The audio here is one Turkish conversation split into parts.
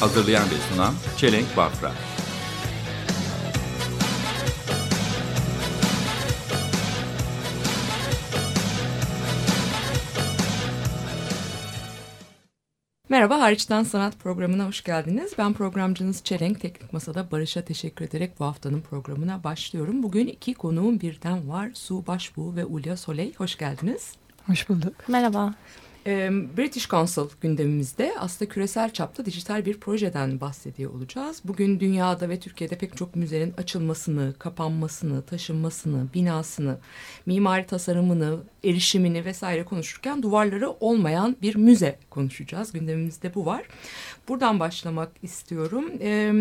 Hazırlayan ve sunan Çelenk Bafra. Merhaba, Hariçten Sanat programına hoş geldiniz. Ben programcınız Çelenk. Teknik Masa'da Barış'a teşekkür ederek bu haftanın programına başlıyorum. Bugün iki konuğum birden var. Su Başbuğ ve Ulya Soley. Hoş geldiniz. Hoş bulduk. Merhaba. British Council gündemimizde aslında küresel çapta dijital bir projeden bahsediyor olacağız. Bugün dünyada ve Türkiye'de pek çok müzenin açılmasını, kapanmasını, taşınmasını, binasını, mimari tasarımını, erişimini vesaire konuşurken duvarları olmayan bir müze konuşacağız. Gündemimizde bu var. Buradan başlamak istiyorum. Ee,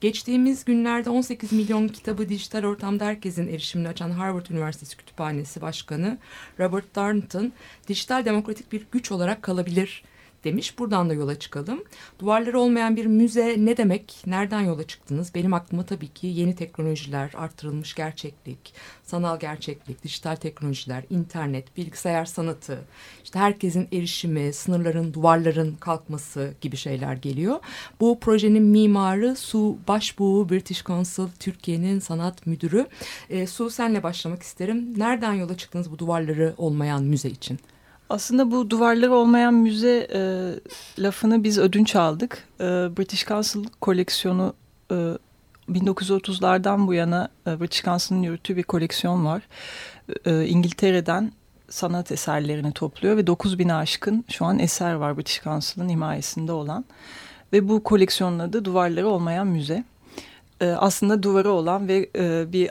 geçtiğimiz günlerde 18 milyon kitabı dijital ortamda herkesin erişimini açan Harvard Üniversitesi Kütüphanesi Başkanı Robert Darnton, dijital demokratik bir güç olarak kalabilir demiş. Buradan da yola çıkalım. Duvarları olmayan bir müze ne demek? Nereden yola çıktınız? Benim aklıma tabii ki yeni teknolojiler, artırılmış gerçeklik, sanal gerçeklik, dijital teknolojiler, internet, bilgisayar sanatı, işte herkesin erişimi, sınırların, duvarların kalkması gibi şeyler geliyor. Bu projenin mimarı Su Başbuğ, British Council Türkiye'nin sanat müdürü. E, Su senle başlamak isterim. Nereden yola çıktınız bu duvarları olmayan müze için? Aslında bu duvarları olmayan müze e, lafını biz ödünç aldık. E, British Council koleksiyonu e, 1930'lardan bu yana e, British Council'ın yürüttüğü bir koleksiyon var. E, İngiltere'den sanat eserlerini topluyor ve 9000 aşkın şu an eser var British Council'ın himayesinde olan. Ve bu koleksiyonun adı Duvarları Olmayan Müze. E, aslında duvarı olan ve e, bir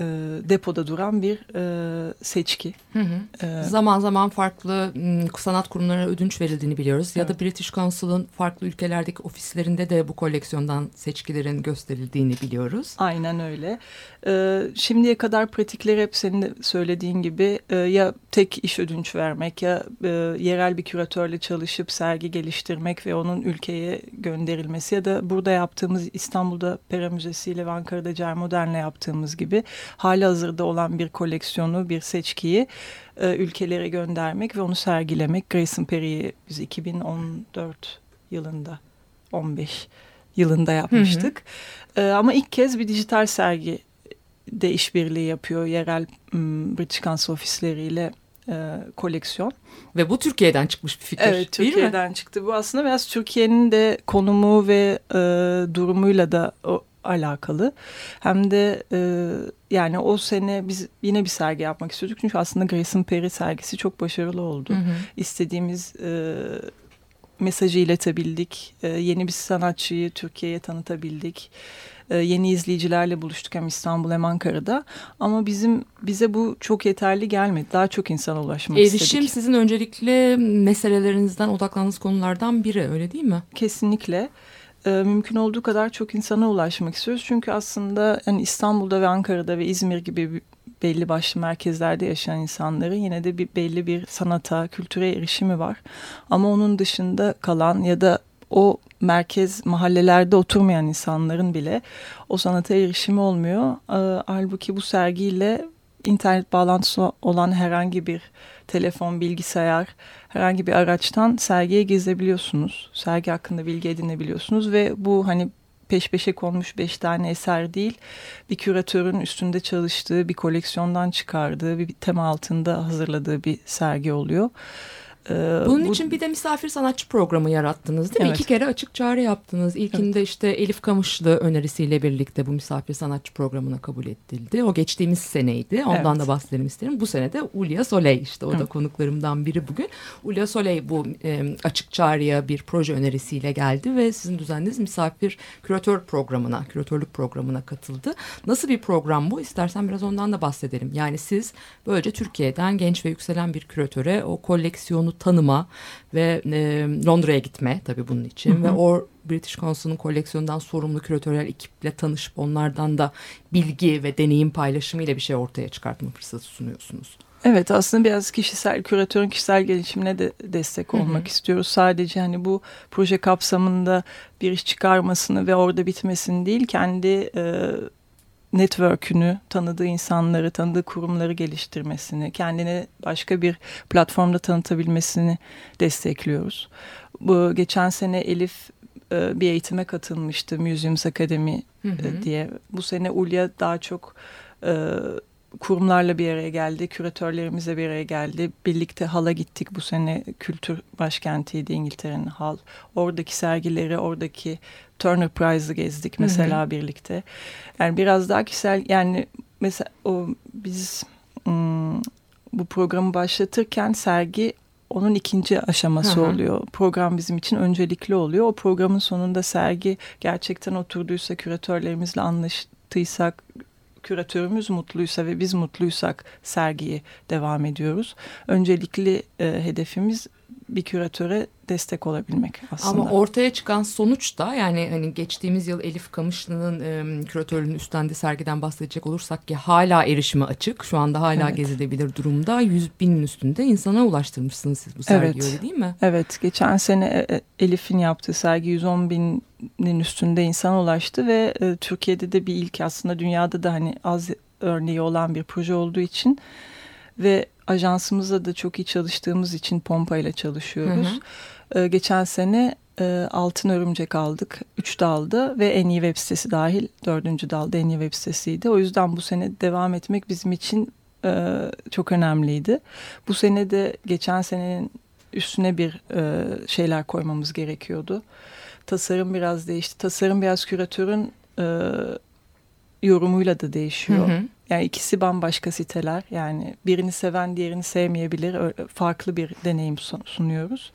e, depoda duran bir e, seçki. Hı hı. E, Zaman zaman farklı m, sanat kurumlarına ödünç verildiğini biliyoruz. Ya da Evet. British Council'ın farklı ülkelerdeki ofislerinde de bu koleksiyondan seçkilerin gösterildiğini biliyoruz. Aynen öyle. Ee, şimdiye kadar pratikleri hep senin de söylediğin gibi e, ya tek iş ödünç vermek ya e, yerel bir küratörle çalışıp sergi geliştirmek ve onun ülkeye gönderilmesi ya da burada yaptığımız İstanbul'da Pera Müzesi ile ve Ankara'da Cer Modern'le yaptığımız gibi hali hazırda olan bir koleksiyonu, bir seçkiyi e, ülkelere göndermek ve onu sergilemek. Grayson Perry'i biz 2014 yılında 15 yılında yapmıştık. Ee, ama ilk kez bir dijital sergi de işbirliği yapıyor yerel British Council ofisleriyle e, koleksiyon. Ve bu Türkiye'den çıkmış bir fikir Evet değil mi? Türkiye'den çıktı. Bu aslında biraz Türkiye'nin de konumu ve e, durumuyla da o, alakalı. Hem de e, yani o sene biz yine bir sergi yapmak istiyorduk. Çünkü aslında Grayson Perry sergisi çok başarılı oldu. Hı hı. İstediğimiz e, mesajı iletebildik. E, yeni bir sanatçıyı Türkiye'ye tanıtabildik. E, yeni izleyicilerle buluştuk hem İstanbul hem Ankara'da. Ama bizim bize bu çok yeterli gelmedi. Daha çok insana ulaşmak Erişim istedik. sizin öncelikle meselelerinizden odaklandığınız konulardan biri öyle değil mi? Kesinlikle. E, mümkün olduğu kadar çok insana ulaşmak istiyoruz. Çünkü aslında yani İstanbul'da ve Ankara'da ve İzmir gibi belli başlı merkezlerde yaşayan insanların yine de bir belli bir sanata, kültüre erişimi var. Ama onun dışında kalan ya da o merkez mahallelerde oturmayan insanların bile o sanata erişimi olmuyor. E, halbuki bu sergiyle internet bağlantısı olan herhangi bir telefon, bilgisayar, herhangi bir araçtan sergiye gezebiliyorsunuz. Sergi hakkında bilgi edinebiliyorsunuz ve bu hani peş peşe konmuş beş tane eser değil, bir küratörün üstünde çalıştığı, bir koleksiyondan çıkardığı, bir tema altında hazırladığı bir sergi oluyor. Ee, Bunun bu- için bir de misafir sanatçı programı yarattınız değil mi? Evet. İki kere açık çağrı yaptınız. İlkinde işte Elif Kamışlı önerisiyle birlikte bu misafir sanatçı programına kabul edildi. O geçtiğimiz seneydi. Ondan Evet. da bahsedelim isterim. Bu sene de Ulya Soley işte o da Evet. konuklarımdan biri bugün. Ulya Soley bu e, açık çağrıya bir proje önerisiyle geldi ve sizin düzenlediğiniz misafir küratör programına, küratörlük programına katıldı. Nasıl bir program bu? İstersen biraz ondan da bahsedelim. Yani siz böylece Türkiye'den genç ve yükselen bir küratöre o koleksiyonu onu tanıma ve e, Londra'ya gitme tabii bunun için ve o British Council'ın koleksiyondan sorumlu küratöryel ekiple tanışıp onlardan da bilgi ve deneyim paylaşımıyla bir şey ortaya çıkartma fırsatı sunuyorsunuz. Evet aslında biraz kişisel küratörün kişisel gelişimine de destek olmak istiyoruz. Sadece hani bu proje kapsamında bir iş çıkarmasını ve orada bitmesini değil kendi e, network'ünü, tanıdığı insanları, tanıdığı kurumları geliştirmesini, kendini başka bir platformda tanıtabilmesini destekliyoruz. Bu geçen sene Elif e, bir eğitime katılmıştı Museums Academy e, diye. Bu sene Ulya daha çok e, kurumlarla bir araya geldi, küratörlerimizle bir araya geldi. Birlikte Hal'a gittik bu sene kültür başkentiydi İngiltere'nin Hal. Oradaki sergileri, oradaki Turner Prize'ı gezdik mesela birlikte. Yani biraz daha kişisel yani mesela o biz hmm, bu programı başlatırken sergi onun ikinci aşaması Hı hı. oluyor. Program bizim için öncelikli oluyor. O programın sonunda sergi gerçekten oturduysa, küratörlerimizle anlaştıysak, küratörümüz mutluysa ve biz mutluysak sergiyi devam ediyoruz. Öncelikli e, hedefimiz bir küratöre destek olabilmek aslında. Ama ortaya çıkan sonuç da yani hani geçtiğimiz yıl Elif Kamışlı'nın e, küratörlüğünü üstlendiği sergiden bahsedecek olursak ki hala erişime açık. Şu anda hala Evet. gezilebilir durumda. 100 binin üstünde insana ulaştırmışsınız siz bu sergiyi Evet. öyle değil mi? Evet, geçen sene e, e, Elif'in yaptığı sergi 110 binin üstünde insan ulaştı ve e, Türkiye'de de bir ilk aslında dünyada da hani az örneği olan bir proje olduğu için ve ajansımızla da çok iyi çalıştığımız için Pompa ile çalışıyoruz. E, geçen sene e, Altın Örümcek aldık. Üç dalda ve en iyi web sitesi dahil dördüncü dalda en iyi web sitesiydi. O yüzden bu sene devam etmek bizim için e, çok önemliydi. Bu sene de geçen senenin üstüne bir e, şeyler koymamız gerekiyordu. Tasarım biraz değişti. Tasarım biraz küratörün e, yorumuyla da değişiyor. Hı hı. Yani ikisi bambaşka siteler. Yani birini seven diğerini sevmeyebilir. Farklı bir deneyim sun- sunuyoruz.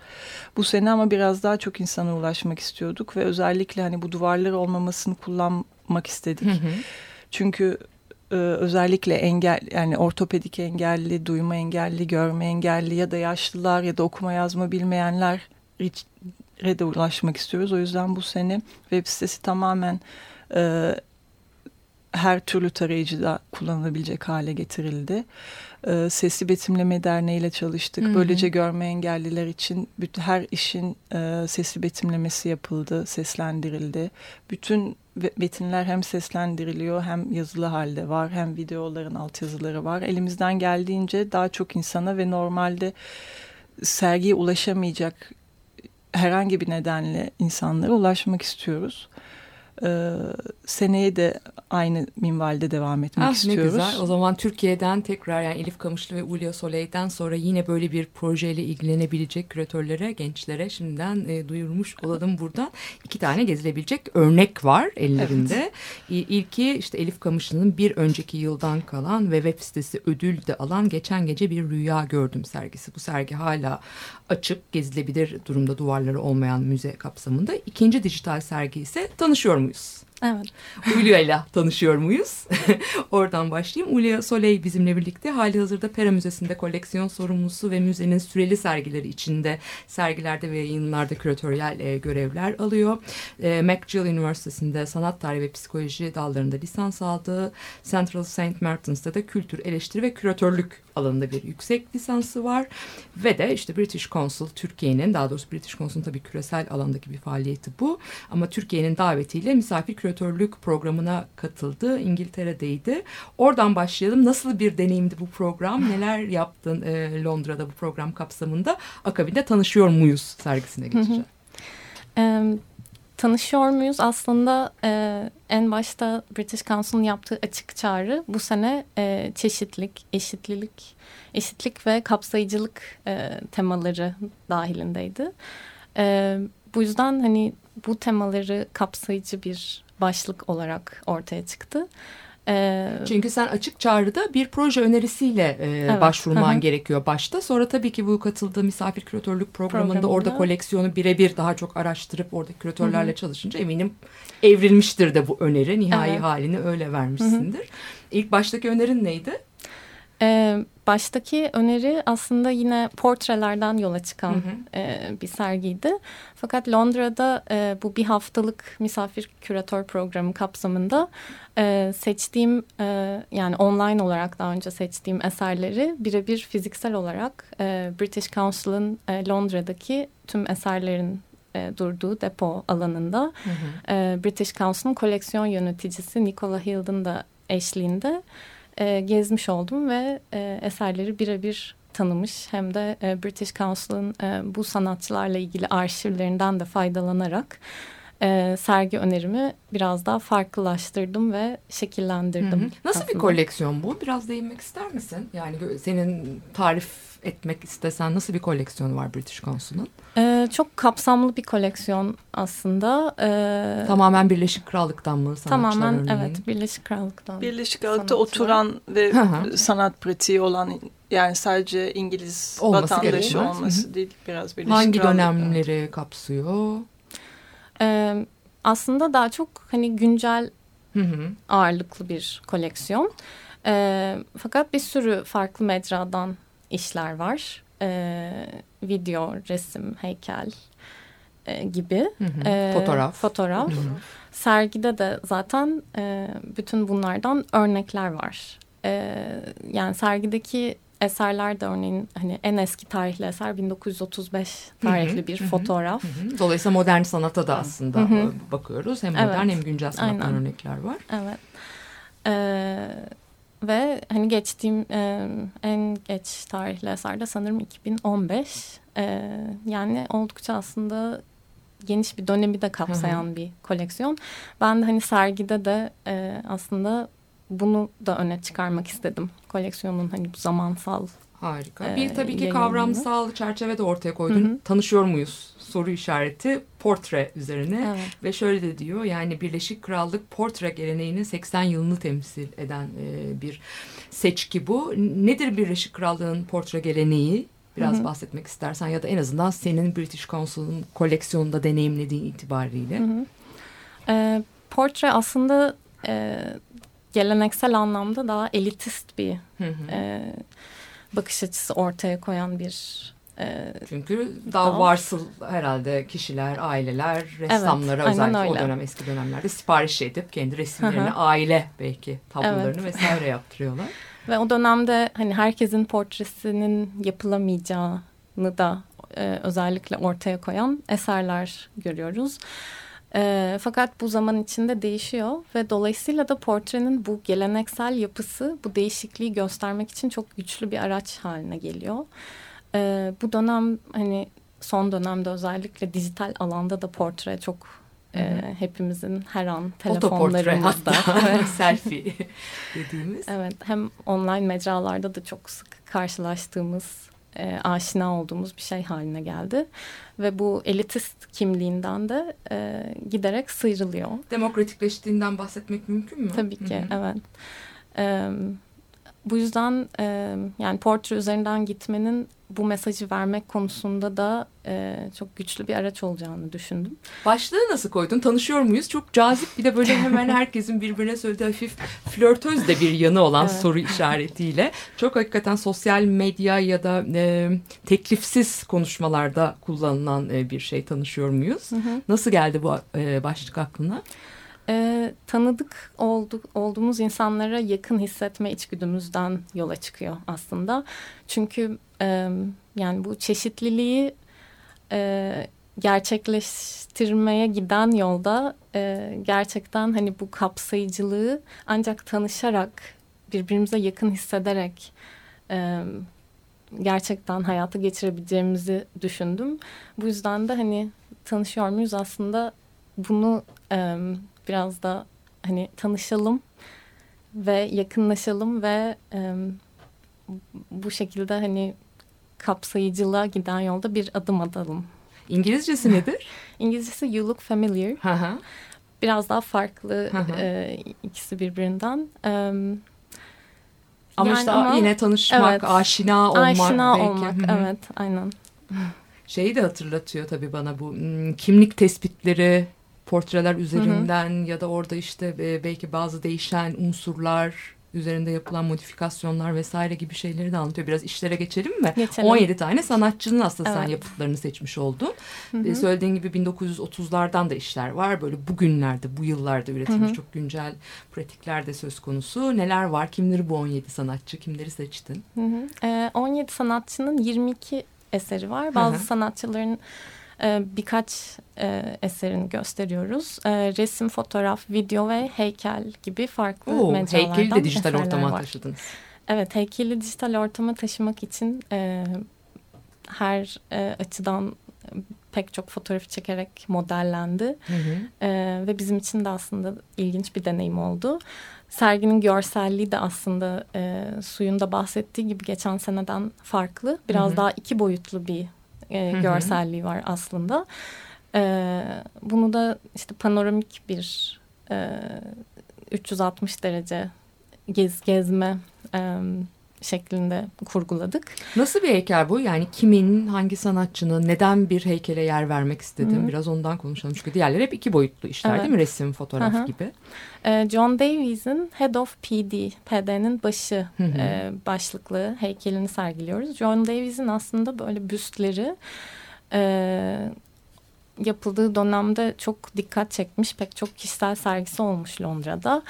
Bu sene ama biraz daha çok insana ulaşmak istiyorduk ve özellikle hani bu duvarları olmamasını kullanmak istedik. Hı hı. Çünkü e, özellikle engel yani ortopedik engelli, duyma engelli, görme engelli ya da yaşlılar ya da okuma yazma bilmeyenler de ulaşmak istiyoruz. O yüzden bu sene web sitesi tamamen e, her türlü tarayıcıda kullanılabilecek hale getirildi. E, Sesli Betimleme Derneği ile çalıştık. Hı hı. Böylece görme engelliler için bütün her işin e, sesli betimlemesi yapıldı, seslendirildi. Bütün metinler hem seslendiriliyor hem yazılı halde var hem videoların altyazıları var. Elimizden geldiğince daha çok insana ve normalde sergiye ulaşamayacak herhangi bir nedenle insanlara ulaşmak istiyoruz. Ee, seneye de aynı minvalde devam etmek Ah, ne istiyoruz. güzel. O zaman Türkiye'den tekrar yani Elif Kamışlı ve Ulya Soleil'den sonra yine böyle bir projeyle ilgilenebilecek küratörlere, gençlere şimdiden e, duyurmuş olalım buradan. İki tane gezilebilecek örnek var ellerinde. İ- İlki işte Elif Kamışlı'nın bir önceki yıldan kalan ve web sitesi ödül de alan Geçen Gece Bir Rüya Gördüm sergisi. Bu sergi hala açık, gezilebilir durumda duvarları olmayan müze kapsamında. İkinci dijital sergi ise Tanışıyor muyuz? Evet. Ulya tanışıyor muyuz? Oradan başlayayım. Ulya Soleil bizimle birlikte hali hazırda Pera Müzesi'nde koleksiyon sorumlusu ve müzenin süreli sergileri içinde sergilerde ve yayınlarda küratöryel e, görevler alıyor. E, McGill Üniversitesi'nde sanat tarihi ve psikoloji dallarında lisans aldı. Central St. Martin's'ta da kültür, eleştiri ve küratörlük alanında bir yüksek lisansı var. Ve de işte British Council Türkiye'nin daha doğrusu British Council'ın tabii küresel alandaki bir faaliyeti bu. Ama Türkiye'nin davetiyle misafir küratörlük programına katıldı. İngiltere'deydi. Oradan başlayalım. Nasıl bir deneyimdi bu program? Neler yaptın e, Londra'da bu program kapsamında? Akabinde tanışıyor muyuz sergisine geçeceğim. Tanışıyor muyuz? Aslında e, en başta British Council'ın yaptığı açık çağrı bu sene e, çeşitlilik, eşitlilik, eşitlik ve kapsayıcılık e, temaları dahilindeydi. E, bu yüzden hani bu temaları kapsayıcı bir başlık olarak ortaya çıktı. E, Çünkü sen açık çağrıda bir proje önerisiyle e, Evet, başvurman hı hı. gerekiyor başta. Sonra tabii ki bu katıldığı misafir küratörlük programında, Programında. orada koleksiyonu birebir daha çok araştırıp orada küratörlerle çalışınca eminim evrilmiştir de bu öneri. Nihai Evet. halini öyle vermişsindir. İlk baştaki önerin neydi? E, baştaki öneri aslında yine portrelerden yola çıkan Hı hı. e, bir sergiydi. Fakat Londra'da e, bu bir haftalık misafir küratör programı kapsamında e, seçtiğim e, yani online olarak daha önce seçtiğim eserleri birebir fiziksel olarak e, British Council'ın e, Londra'daki tüm eserlerin e, durduğu depo alanında e, British Council'ın koleksiyon yöneticisi Nicola Hild'in da eşliğinde e, gezmiş oldum ve e, eserleri birebir tanımış. Hem de e, British Council'ın e, bu sanatçılarla ilgili arşivlerinden de faydalanarak e, sergi önerimi biraz daha farklılaştırdım ve şekillendirdim. Hı hı. Nasıl bir koleksiyon bu? Biraz değinmek ister misin? Yani senin tarif etmek istesen nasıl bir koleksiyon var British Council'ın? E, çok kapsamlı bir koleksiyon aslında. E, Tamamen Birleşik Krallık'tan mı sanatçılar Tamamen örneğin? evet Birleşik Krallık'tan. Birleşik Krallık'ta Sanatçılar. oturan ve Hı hı. sanat pratiği olan yani sadece İngiliz Olması vatandaşı gerekmez. olması Hı değil biraz Birleşik Hangi Krallık. dönemleri kapsıyor? E, aslında daha çok hani güncel Hı hı. ağırlıklı bir koleksiyon. E, fakat bir sürü farklı mecradan işler var. E, video, resim, heykel e, gibi. Hı hı. E, Fotoğraf. Fotoğraf. Hı hı. Sergide de zaten e, bütün bunlardan örnekler var. E, yani sergideki eserler de örneğin hani en eski tarihli eser 1935 tarihli bir hı hı, fotoğraf. Hı hı. Dolayısıyla modern sanata da aslında Hı hı. e, bakıyoruz. Hem Evet. modern hem güncel sanattan Aynen. örnekler var. Evet. Ee, ve hani geçtiğim e, en geç tarihli eser de sanırım 2015. Ee, yani oldukça aslında geniş bir dönemi de kapsayan bir koleksiyon. Ben de hani sergide de e, aslında bunu da öne çıkarmak istedim. Koleksiyonun hani bu zamansal Harika. Ee, bir tabii ki kavramsal çerçeve de ortaya koydun. Hı hı. Tanışıyor muyuz? Soru işareti portre üzerine. evet. Ve şöyle de diyor yani Birleşik Krallık portre geleneğinin 80 yılını temsil eden e, bir seçki bu. Nedir Birleşik Krallık'ın portre geleneği? Biraz Hı hı. bahsetmek istersen ya da en azından senin British Council'ın koleksiyonunda deneyimlediğin itibariyle. Hı hı. Ee, portre aslında e, geleneksel anlamda daha elitist bir Hı hı. e, bakış açısı ortaya koyan bir e, Çünkü daha Tamam. varsıl herhalde kişiler, aileler, ressamlara aynen özellikle o öyle. dönem eski dönemlerde sipariş edip kendi resimlerini Hı hı. aile belki tablolarını Evet. vesaire yaptırıyorlar. ve o dönemde hani herkesin portresinin yapılamayacağını da e, özellikle ortaya koyan eserler görüyoruz. E, fakat bu zaman içinde değişiyor ve dolayısıyla da portrenin bu geleneksel yapısı bu değişikliği göstermek için çok güçlü bir araç haline geliyor. E, bu dönem hani son dönemde özellikle dijital alanda da portre çok e, Hı hepimizin her an telefonlarımızda. selfie dediğimiz. Evet hem online mecralarda da çok sık karşılaştığımız, e, aşina olduğumuz bir şey haline geldi. Ve bu elitist kimliğinden de e, giderek sıyrılıyor. Demokratikleştiğinden bahsetmek mümkün mü? Tabii ki Hı hı. evet. E, bu yüzden e, yani portre üzerinden gitmenin bu mesajı vermek konusunda da e, çok güçlü bir araç olacağını düşündüm. Başlığı nasıl koydun? Tanışıyor muyuz? Çok cazip bir de böyle hemen herkesin birbirine söylediği hafif flörtöz de bir yanı olan Evet. soru işaretiyle. Çok hakikaten sosyal medya ya da e, teklifsiz konuşmalarda kullanılan e, bir şey tanışıyor muyuz? Nasıl geldi bu e, başlık aklına? E, tanıdık oldu, olduğumuz insanlara yakın hissetme içgüdümüzden yola çıkıyor aslında. Çünkü e, yani bu çeşitliliği e, gerçekleştirmeye giden yolda e, gerçekten hani bu kapsayıcılığı ancak tanışarak birbirimize yakın hissederek e, gerçekten hayata geçirebileceğimizi düşündüm. Bu yüzden de hani tanışıyor muyuz aslında bunu e, biraz da hani tanışalım ve yakınlaşalım ve e, bu şekilde hani kapsayıcılığa giden yolda bir adım atalım. İngilizcesi nedir? İngilizcesi you look familiar. Hı hı. Biraz daha farklı Hı hı. e, ikisi birbirinden. E, Ama Yani işte ama- yine tanışmak, Evet. aşina olmak. aşina belki. olmak. Hı hı. Evet, aynen. Şeyi de hatırlatıyor tabii bana bu hmm, kimlik tespitleri portreler üzerinden ya da orada işte e, belki bazı değişen unsurlar üzerinde yapılan modifikasyonlar vesaire gibi şeyleri de anlatıyor. Biraz işlere geçelim mi? Geçelim. 17 tane sanatçının aslında sen Evet. yapıtlarını seçmiş oldun. Hı hı. Ee, Söylediğin gibi 1930'lardan da işler var. Böyle bugünlerde, bu yıllarda üretilmiş Hı hı. çok güncel pratikler de söz konusu. Neler var? Kimleri bu 17 sanatçı? Kimleri seçtin? Hı hı. Ee, 17 sanatçının 22 eseri var. Bazı Hı hı. sanatçıların e, birkaç e, eserini gösteriyoruz. E, resim, fotoğraf, video ve heykel gibi farklı Oo, mecralardan heykeli de dijital ortama var. taşıdınız. Evet, heykeli dijital ortama taşımak için e, her e, açıdan e, pek çok fotoğraf çekerek modellendi. Hı hı. Ee, ve bizim için de aslında ilginç bir deneyim oldu. Serginin görselliği de aslında e, suyun da bahsettiği gibi geçen seneden farklı. Biraz Hı hı. daha iki boyutlu bir e, Hı hı. görselliği var aslında. E, bunu da işte panoramik bir e, 360 derece gez gezme e, şeklinde kurguladık. Nasıl bir heykel bu? Yani kimin, hangi sanatçının, neden bir heykele yer vermek istedim? Biraz ondan konuşalım. Çünkü diğerleri hep iki boyutlu işler Evet. değil mi? Resim, fotoğraf Hı hı. gibi. Ee, John Davies'in Head of PD, PD'nin başı Hı hı. e, başlıklı heykelini sergiliyoruz. John Davies'in aslında böyle büstleri e, yapıldığı dönemde çok dikkat çekmiş. Pek çok kişisel sergisi olmuş Londra'da.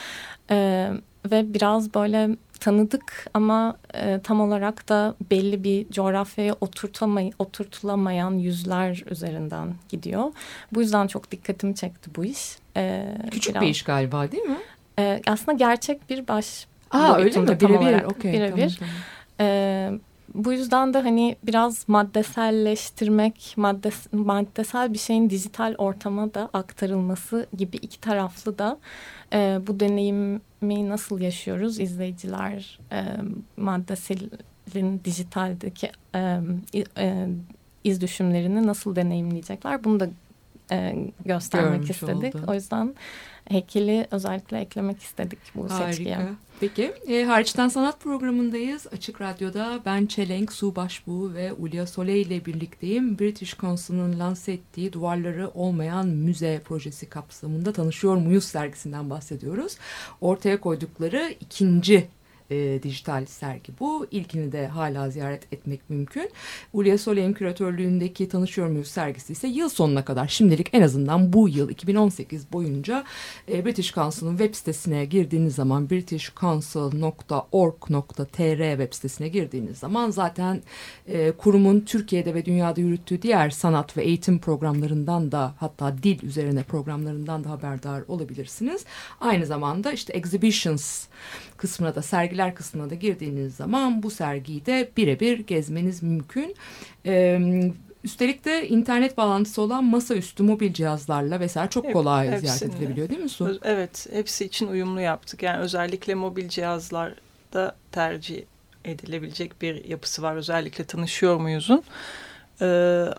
E, ve biraz böyle tanıdık ama e, tam olarak da belli bir coğrafyaya oturtamay oturtulamayan yüzler üzerinden gidiyor. Bu yüzden çok dikkatimi çekti bu iş. E, Küçük biraz- bir iş galiba değil mi? ee, aslında gerçek bir baş Aa öyle mi? Birebir. Okey, Birebir. tamam, tamam. Ee, bu yüzden de hani biraz maddeselleştirmek, maddes maddesel bir şeyin dijital ortama da aktarılması gibi iki taraflı da e, bu deneyimi nasıl yaşıyoruz? İzleyiciler e, maddeselin dijitaldeki e, e, iz düşümlerini nasıl deneyimleyecekler? Bunu da e, göstermek Görmüş istedik. oldu. O yüzden heykeli özellikle eklemek istedik bu seçkiye. Harika. Peki e, hariçten sanat programındayız. Açık Radyo'da ben Çelenk, Su Başbuğ ve Ulya Soley ile birlikteyim. British Council'ın lanse ettiği Duvarları Olmayan Müze projesi kapsamında Tanışıyor Muyuz sergisinden bahsediyoruz. Ortaya koydukları ikinci e, dijital sergi bu. İlkini de hala ziyaret etmek mümkün. Ulya Soley'in küratörlüğündeki Tanışıyor Muyuz sergisi ise yıl sonuna kadar şimdilik en azından bu yıl 2018 boyunca e, British Council'ın web sitesine girdiğiniz zaman britishcouncil.org.tr web sitesine girdiğiniz zaman zaten e, kurumun Türkiye'de ve dünyada yürüttüğü diğer sanat ve eğitim programlarından da hatta dil üzerine programlarından da haberdar olabilirsiniz. Aynı zamanda işte exhibitions kısmına da sergiler kısmına da girdiğiniz zaman bu sergiyi de birebir gezmeniz mümkün. Ee, üstelik de internet bağlantısı olan masaüstü mobil cihazlarla vesaire çok Hep- kolay ziyaret hepsini. edilebiliyor değil mi Su? Evet, hepsi için uyumlu yaptık. Yani özellikle mobil cihazlarda tercih edilebilecek bir yapısı var. Özellikle tanışıyor muyuzun. Ee,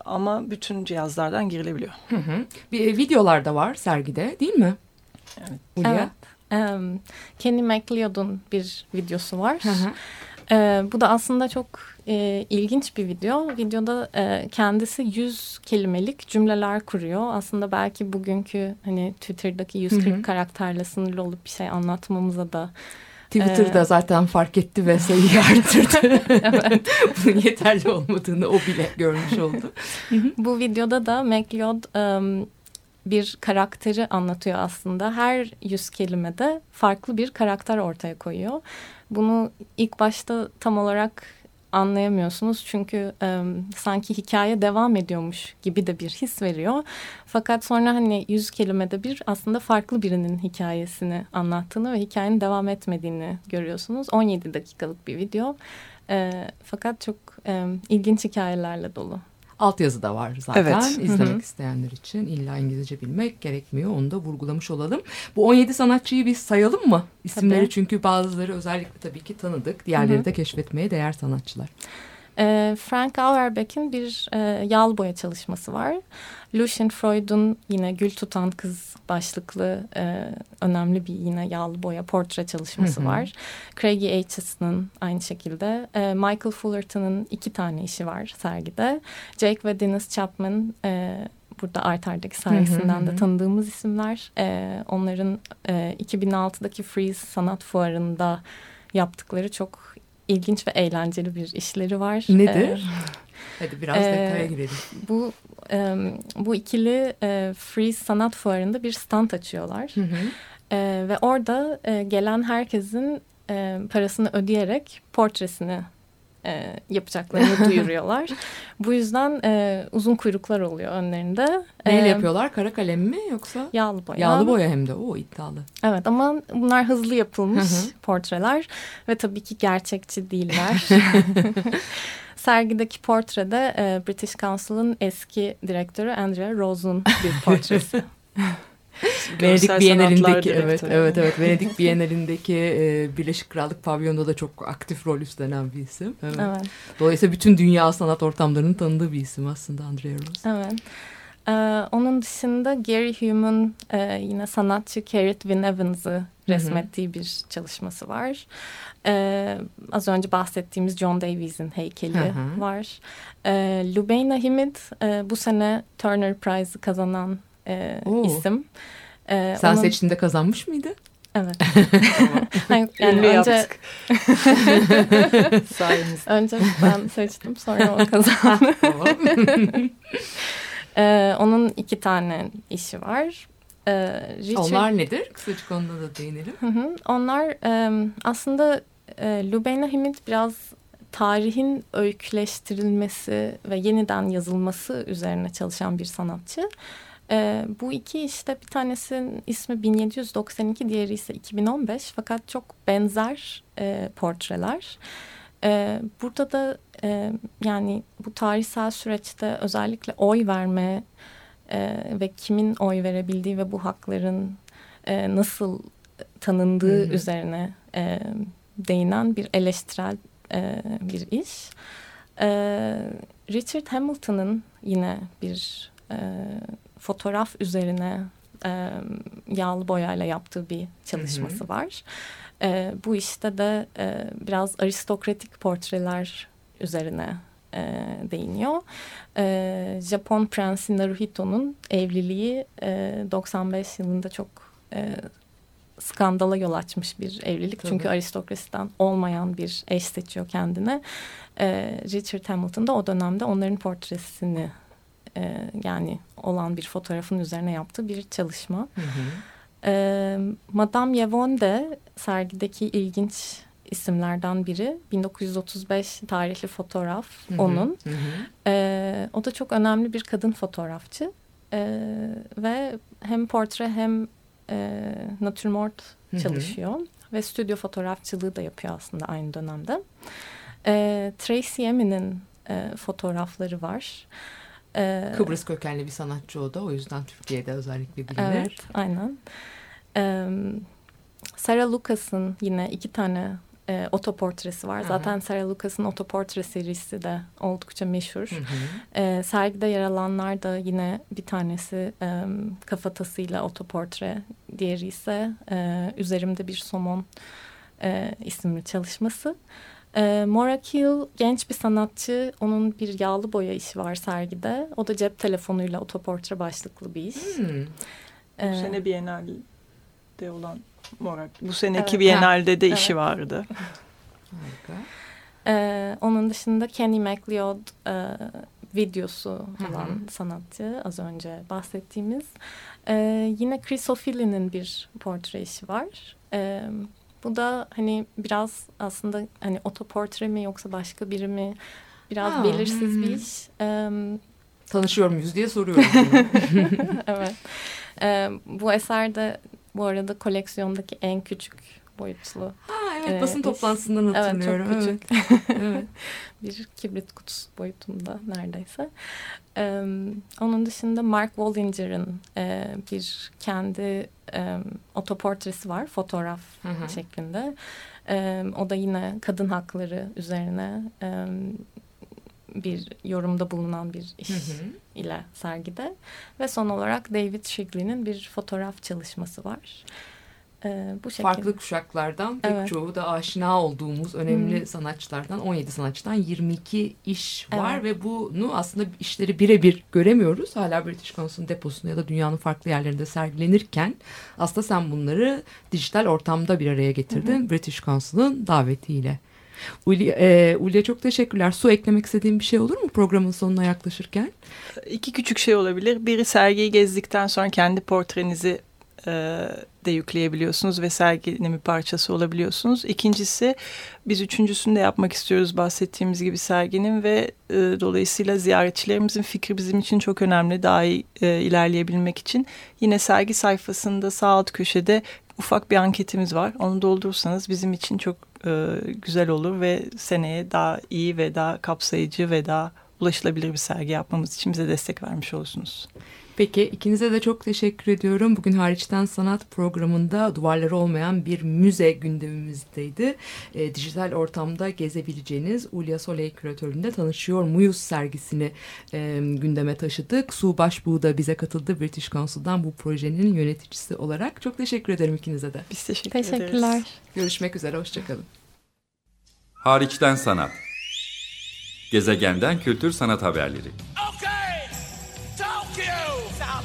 ama bütün cihazlardan girilebiliyor. Hı hı. Bir, e, videolar da var sergide değil mi? Evet. Ulya? Evet. Em, Kenny McLeod'un bir videosu var. Hı hı. Ee, bu da aslında çok e, ilginç bir video. Videoda e, kendisi 100 kelimelik cümleler kuruyor. Aslında belki bugünkü hani Twitter'daki 140 Hı hı. karakterle sınırlı olup bir şey anlatmamıza da Twitter'da Ee, zaten fark etti ve sayıyı arttırdı. Bunun yeterli olmadığını o bile görmüş oldu. Bu videoda da MacLeod em, bir karakteri anlatıyor aslında. Her yüz kelimede farklı bir karakter ortaya koyuyor. Bunu ilk başta tam olarak anlayamıyorsunuz çünkü em, sanki hikaye devam ediyormuş gibi de bir his veriyor. Fakat sonra hani yüz kelimede bir aslında farklı birinin hikayesini anlattığını ve hikayenin devam etmediğini görüyorsunuz. 17 dakikalık bir video. E, fakat çok em, ilginç hikayelerle dolu. Altyazı da var zaten. Evet. İzlemek Hı hı. isteyenler için illa İngilizce bilmek gerekmiyor. Onu da vurgulamış olalım. Bu 17 sanatçıyı biz sayalım mı? İsimleri Tabii. çünkü bazıları özellikle tabii ki tanıdık. Diğerleri Hı hı. de keşfetmeye değer sanatçılar. E, Frank Auerbach'in bir e, yağlı boya çalışması var. Lucien Freud'un yine Gül Tutan Kız başlıklı e, önemli bir yine yağlı boya portre çalışması Hı hı. var. Craigie Aitchison'ın aynı şekilde. E, Michael Fullerton'ın iki tane işi var sergide. Jake ve Dennis Chapman e, burada Arter'deki sergisinden Hı hı hı. de tanıdığımız isimler. E, onların e, 2006'daki Freeze Sanat Fuarı'nda yaptıkları çok ilginç ve eğlenceli bir işleri var. Nedir? Ee, Hadi biraz Ee, detaya girelim. bu e, bu ikili e, Freeze Sanat Fuarı'nda bir stand açıyorlar. Hı hı. E, ve orada e, gelen herkesin e, parasını ödeyerek portresini e, yapacaklarını duyuruyorlar. Bu yüzden e, uzun kuyruklar oluyor önlerinde. Neyle E, yapıyorlar? Kara kalem mi yoksa? Yağlı boya. Yağlı boya hem de. O iddialı. Evet ama bunlar hızlı yapılmış portreler ve tabii ki gerçekçi değiller. Sergideki portrede e, British Council'ın eski direktörü Andrea Rose'un bir portresi. Venedik Bienalindeki evet evet evet Venedik Bienalindeki e, Birleşik Krallık pavyonunda da çok aktif rol üstlenen bir isim. Evet. evet. Dolayısıyla bütün dünya sanat ortamlarının tanıdığı bir isim aslında Andrea Rose. Evet. Ee, onun dışında Gary Hume'un e, yine sanatçı Carrot Wynne Evans'ı resmettiği bir çalışması var. Ee, az önce bahsettiğimiz John Davies'in heykeli Hı hı. var. Ee, Lubaina Himid e, bu sene Turner Prize'ı kazanan e, Oo. isim. Ee, Sen onun- seçtiğinde kazanmış mıydı? Evet. Hayır, yani Ünlü önce, yaptık. Sayenizde. önce ben seçtim sonra o kazandı. Ee, onun iki tane işi var. Ee, Richard, Onlar nedir? Kısacık onunla da değinelim. Hı hı. Onlar e, aslında e, Lubena Himid biraz tarihin öyküleştirilmesi ve yeniden yazılması üzerine çalışan bir sanatçı. E, bu iki işte bir tanesinin ismi 1792, diğeri ise 2015 fakat çok benzer e, portreler. E, burada da e, yani bu tarihsel süreçte özellikle oy verme e, ve kimin oy verebildiği ve bu hakların e, nasıl tanındığı Hı hı. üzerine e, değinen bir eleştirel e, bir iş. E, Richard Hamilton'ın yine bir e, fotoğraf üzerine e, yağlı boyayla yaptığı bir çalışması var. E, bu işte de e, biraz aristokratik portreler üzerine e, değiniyor. E, Japon prensi Naruhito'nun evliliği e, 95 yılında çok e, skandala yol açmış bir evlilik. Tabii. Çünkü aristokrasiden olmayan bir eş seçiyor kendine. E, Richard Hamilton da o dönemde onların portresini e, yani olan bir fotoğrafın üzerine yaptığı bir çalışma. Hı hı. Ee, Madame Yvonne de sergideki ilginç isimlerden biri. 1935 tarihli fotoğraf Hı hı. onun. Hı hı. Ee, o da çok önemli bir kadın fotoğrafçı. Ee, ve hem portre hem e, natürmort Hı hı. çalışıyor. Ve stüdyo fotoğrafçılığı da yapıyor aslında aynı dönemde. Ee, Tracy Emin'in e, fotoğrafları var. Ee, Kıbrıs kökenli bir sanatçı o da. O yüzden Türkiye'de özellikle bilinir. Evet, aynen. Ee, Sarah Lucas'ın yine iki tane e, otoportresi var. Hı hı. Zaten Sarah Lucas'ın otoportre serisi de oldukça meşhur. Hı hı. Ee, sergide yer alanlar da yine bir tanesi e, kafatasıyla otoportre, diğeri ise e, Üzerimde Bir Somon e, isimli çalışması. E, Maura Kiel genç bir sanatçı. Onun bir yağlı boya işi var sergide. O da cep telefonuyla otoportre başlıklı bir iş. Hmm. Ee, Bu sene Biennale'de olan Morak. Bu seneki Evet. Biennale'de de Evet. işi vardı. Harika. Ee, onun dışında Kenny MacLeod e, videosu Hı hı. olan sanatçı az önce bahsettiğimiz. Ee, yine Chris O'Feely'nin bir portre işi var. Ee, bu da hani biraz aslında hani otoportre mi yoksa başka biri mi biraz Ha, belirsiz bir hı. iş. Ee, Tanışıyor muyuz diye soruyorum. evet. Ee, bu eser de bu arada koleksiyondaki en küçük boyutlu ha evet Ee, basın toplantısından Evet, çok hatırlıyorum. Evet, küçük. evet. bir kibrit kutusu boyutunda neredeyse. Ee, onun dışında Mark Wallinger'ın e, bir kendi e, otoportresi var fotoğraf Hı hı. şeklinde. Ee, o da yine kadın hakları üzerine e, bir yorumda bulunan bir iş Hı hı. ile sergide. Ve son olarak David Shigley'nin bir fotoğraf çalışması var. E, bu şekilde. Farklı kuşaklardan pek Evet. çoğu da aşina olduğumuz önemli sanatçılardan 17 sanatçıdan 22 iş var Evet. ve bunu aslında işleri birebir göremiyoruz. Hala British Council'ın deposunda ya da dünyanın farklı yerlerinde sergilenirken aslında sen bunları dijital ortamda bir araya getirdin British Council'ın davetiyle. Ulya, e, Ulya çok teşekkürler. Su eklemek istediğin bir şey olur mu programın sonuna yaklaşırken? İki küçük şey olabilir. Biri sergiyi gezdikten sonra kendi portrenizi e, de yükleyebiliyorsunuz ve serginin bir parçası olabiliyorsunuz. İkincisi biz üçüncüsünü de yapmak istiyoruz bahsettiğimiz gibi serginin ve e, dolayısıyla ziyaretçilerimizin fikri bizim için çok önemli daha iyi e, ilerleyebilmek için. Yine sergi sayfasında sağ alt köşede ufak bir anketimiz var. Onu doldurursanız bizim için çok e, güzel olur ve seneye daha iyi ve daha kapsayıcı ve daha ulaşılabilir bir sergi yapmamız için bize destek vermiş olursunuz. Peki ikinize de çok teşekkür ediyorum. Bugün hariçten sanat programında duvarları olmayan bir müze gündemimizdeydi. E, dijital ortamda gezebileceğiniz Ulya Soley küratöründe tanışıyor muyuz sergisini e, gündeme taşıdık. Su Başbuğ da bize katıldı British Council'dan bu projenin yöneticisi olarak. Çok teşekkür ederim ikinize de. Biz teşekkür ederiz. Teşekkürler. Görüşmek üzere, hoşçakalın. Hariçten sanat. Gezegenden kültür sanat haberleri. Okay, Tokyo,